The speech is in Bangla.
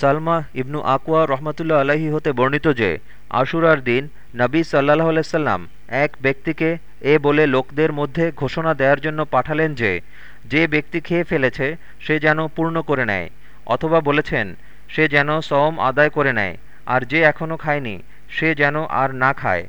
সালমা ইবনু আকুয়া রহমতুল্লা আলাহি হতে বর্ণিত যে, আশুরার দিন নবী সাল্লাহ আলাইসাল্লাম এক ব্যক্তিকে এ বলে লোকদের মধ্যে ঘোষণা দেওয়ার জন্য পাঠালেন যে যে ব্যক্তি খেয়ে ফেলেছে, সে যেন পূর্ণ করে নেয়, অথবা বলেছেন, সে যেন সওম আদায় করে নেয়, আর যে এখনও খায়নি, সে যেন আর না খায়।